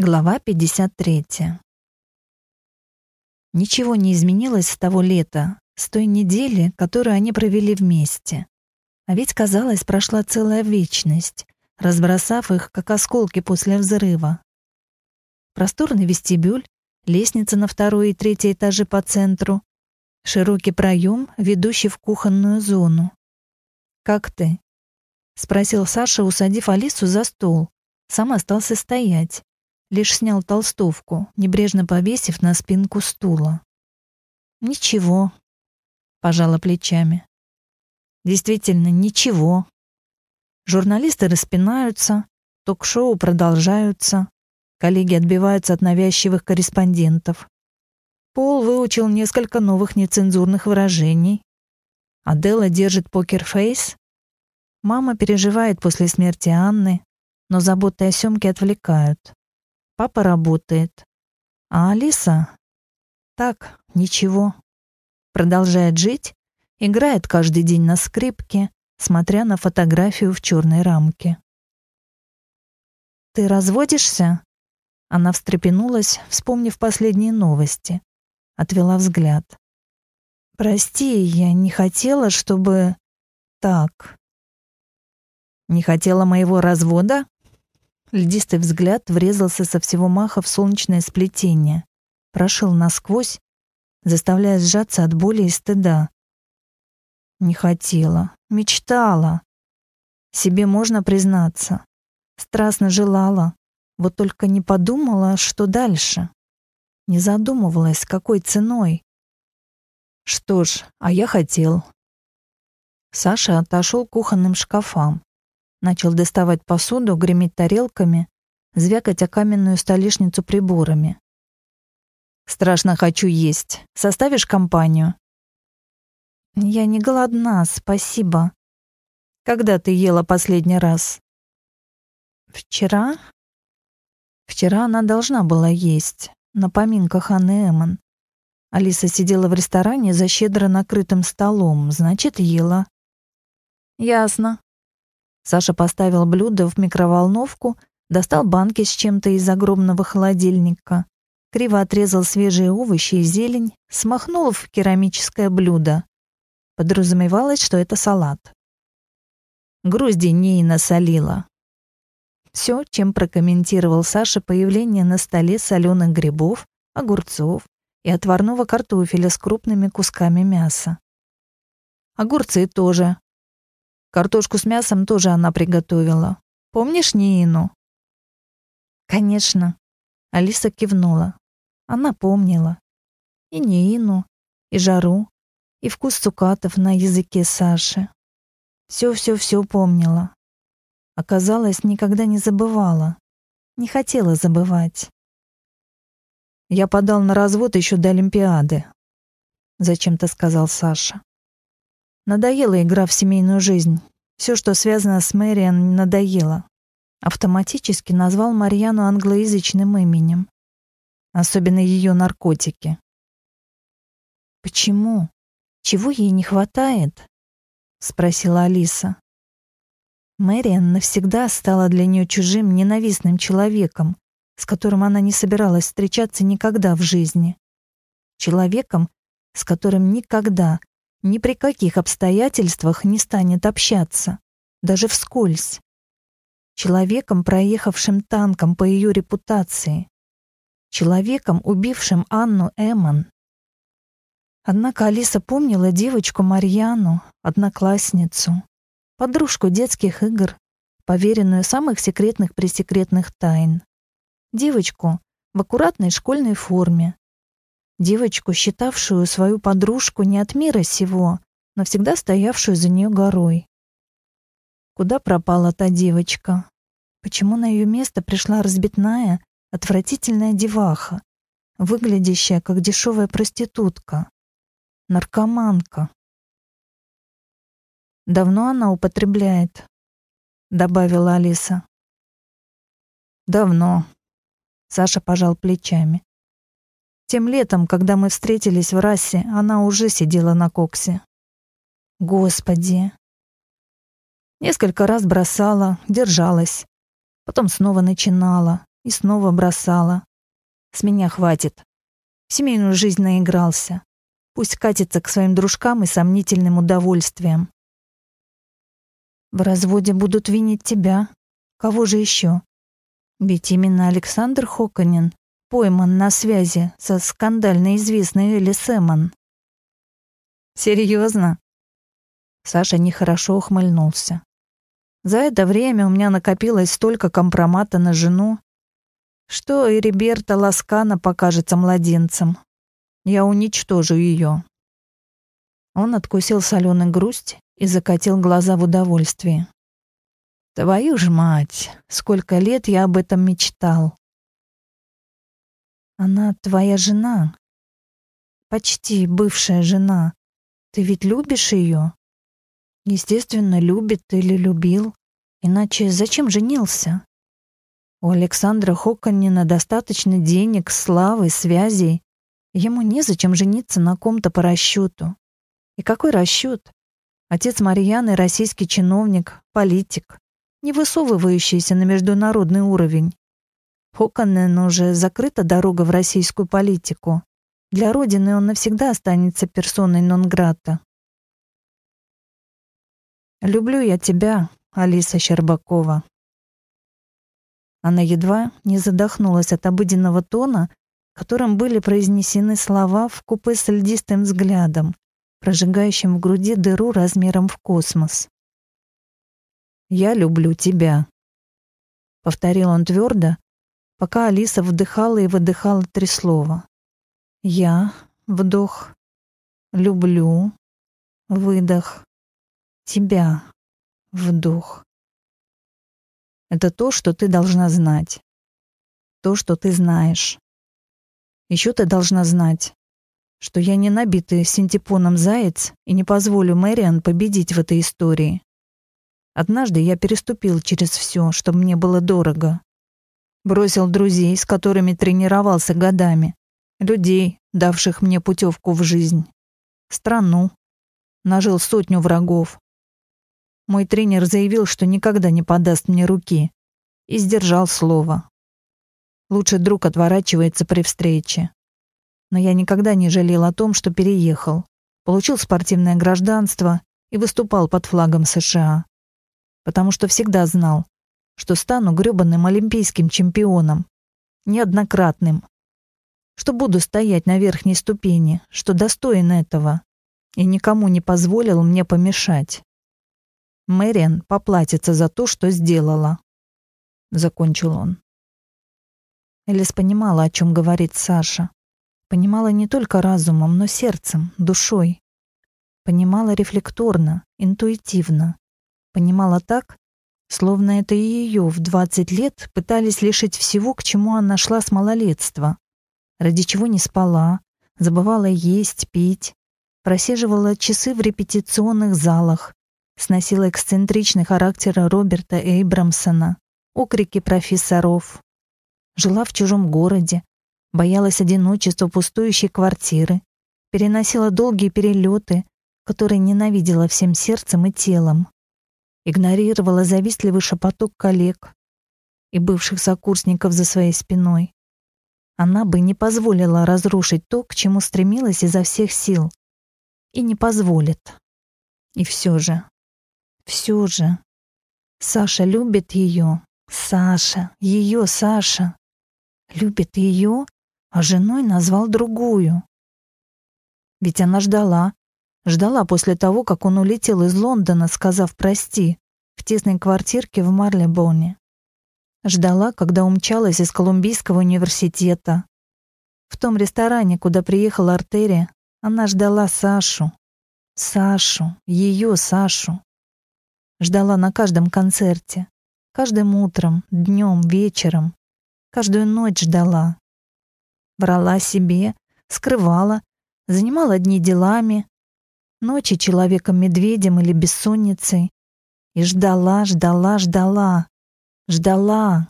Глава 53. Ничего не изменилось с того лета, с той недели, которую они провели вместе. А ведь, казалось, прошла целая вечность, разбросав их, как осколки после взрыва. Просторный вестибюль, лестница на второй и третий этажи по центру, широкий проем, ведущий в кухонную зону. «Как ты?» — спросил Саша, усадив Алису за стол. Сам остался стоять лишь снял толстовку, небрежно повесив на спинку стула. «Ничего», — пожала плечами. «Действительно, ничего. Журналисты распинаются, ток-шоу продолжаются, коллеги отбиваются от навязчивых корреспондентов. Пол выучил несколько новых нецензурных выражений. Адела держит покерфейс. Мама переживает после смерти Анны, но заботы о Семке отвлекают. Папа работает. А Алиса? Так, ничего. Продолжает жить, играет каждый день на скрипке, смотря на фотографию в черной рамке. «Ты разводишься?» Она встрепенулась, вспомнив последние новости. Отвела взгляд. «Прости, я не хотела, чтобы... так...» «Не хотела моего развода?» Льдистый взгляд врезался со всего маха в солнечное сплетение, прошил насквозь, заставляя сжаться от боли и стыда. Не хотела, мечтала. Себе можно признаться. Страстно желала, вот только не подумала, что дальше. Не задумывалась, какой ценой. Что ж, а я хотел. Саша отошел к кухонным шкафам, Начал доставать посуду, греметь тарелками, звякать о каменную столешницу приборами. «Страшно хочу есть. Составишь компанию?» «Я не голодна, спасибо». «Когда ты ела последний раз?» «Вчера?» Вчера она должна была есть, на поминках Анны Эммон. Алиса сидела в ресторане за щедро накрытым столом, значит, ела. «Ясно», Саша поставил блюдо в микроволновку, достал банки с чем-то из огромного холодильника, криво отрезал свежие овощи и зелень, смахнул в керамическое блюдо. Подразумевалось, что это салат. Грузди не насолила. Все, чем прокомментировал Саша появление на столе соленых грибов, огурцов и отварного картофеля с крупными кусками мяса. Огурцы тоже, Картошку с мясом тоже она приготовила. Помнишь Нину? Конечно. Алиса кивнула. Она помнила. И Нину, и жару, и вкус цукатов на языке Саши. Все-все-все помнила. Оказалось, никогда не забывала. Не хотела забывать. Я подал на развод еще до Олимпиады. Зачем-то сказал Саша. Надоела игра в семейную жизнь. Все, что связано с Мэриан, надоело. Автоматически назвал Марьяну англоязычным именем. Особенно ее наркотики. «Почему? Чего ей не хватает?» — спросила Алиса. Мэриан навсегда стала для нее чужим, ненавистным человеком, с которым она не собиралась встречаться никогда в жизни. Человеком, с которым никогда, ни при каких обстоятельствах не станет общаться, даже вскользь. Человеком, проехавшим танком по ее репутации. Человеком, убившим Анну Эммон. Однако Алиса помнила девочку Марьяну, одноклассницу, подружку детских игр, поверенную самых секретных-пресекретных тайн. Девочку в аккуратной школьной форме, девочку, считавшую свою подружку не от мира сего, но всегда стоявшую за нее горой. Куда пропала та девочка? Почему на ее место пришла разбитная, отвратительная деваха, выглядящая как дешевая проститутка, наркоманка? Давно она употребляет, добавила Алиса. Давно. Саша пожал плечами. Тем летом, когда мы встретились в расе, она уже сидела на коксе. Господи. Несколько раз бросала, держалась. Потом снова начинала. и снова бросала. С меня хватит. В семейную жизнь наигрался. Пусть катится к своим дружкам и сомнительным удовольствиям. В разводе будут винить тебя. Кого же еще? Ведь именно Александр Хоконин пойман на связи со скандально известной Элли Сэмон. Серьезно? Саша нехорошо ухмыльнулся. За это время у меня накопилось столько компромата на жену, что и Риберта Ласкана покажется младенцем. Я уничтожу ее. Он откусил соленый грусть и закатил глаза в удовольствии. Твою ж мать, сколько лет я об этом мечтал. Она твоя жена. Почти бывшая жена. Ты ведь любишь ее? Естественно, любит или любил. Иначе зачем женился? У Александра Хоконина достаточно денег, славы, связей. Ему незачем жениться на ком-то по расчету. И какой расчет? Отец Марьяны — российский чиновник, политик, не высовывающийся на международный уровень. Хоконен уже закрыта дорога в российскую политику. Для Родины он навсегда останется персоной нон-грата. «Люблю я тебя, Алиса Щербакова». Она едва не задохнулась от обыденного тона, которым были произнесены слова в купе с льдистым взглядом, прожигающим в груди дыру размером в космос. «Я люблю тебя», — повторил он твердо, пока Алиса вдыхала и выдыхала три слова. «Я», вдох, «люблю», выдох, тебя. Вдох. Это то, что ты должна знать. То, что ты знаешь. Еще ты должна знать, что я не набитый синтепоном заяц и не позволю Мэриан победить в этой истории. Однажды я переступил через все, что мне было дорого. Бросил друзей, с которыми тренировался годами, людей, давших мне путевку в жизнь, страну, нажил сотню врагов, мой тренер заявил, что никогда не подаст мне руки. И сдержал слово. Лучший друг отворачивается при встрече. Но я никогда не жалел о том, что переехал. Получил спортивное гражданство и выступал под флагом США. Потому что всегда знал, что стану грёбаным олимпийским чемпионом. Неоднократным. Что буду стоять на верхней ступени, что достоин этого. И никому не позволил мне помешать. Мэриан поплатится за то, что сделала. Закончил он. Элис понимала, о чем говорит Саша. Понимала не только разумом, но сердцем, душой. Понимала рефлекторно, интуитивно. Понимала так, словно это и ее в 20 лет пытались лишить всего, к чему она шла с малолетства. Ради чего не спала, забывала есть, пить, просиживала часы в репетиционных залах, сносила эксцентричный характер Роберта Эйбрамсона, окрики профессоров. Жила в чужом городе, боялась одиночества пустующей квартиры, переносила долгие перелеты, которые ненавидела всем сердцем и телом, игнорировала завистливый шепоток коллег и бывших сокурсников за своей спиной. Она бы не позволила разрушить то, к чему стремилась изо всех сил. И не позволит. И все же все же. Саша любит ее. Саша, ее Саша. Любит ее, а женой назвал другую. Ведь она ждала. Ждала после того, как он улетел из Лондона, сказав «прости», в тесной квартирке в Марлебоне. Ждала, когда умчалась из Колумбийского университета. В том ресторане, куда приехала Артерия, она ждала Сашу. Сашу, ее Сашу. Ждала на каждом концерте. Каждым утром, днем, вечером. Каждую ночь ждала. Врала себе, скрывала, занимала дни делами, ночи человеком-медведем или бессонницей. И ждала, ждала, ждала. Ждала.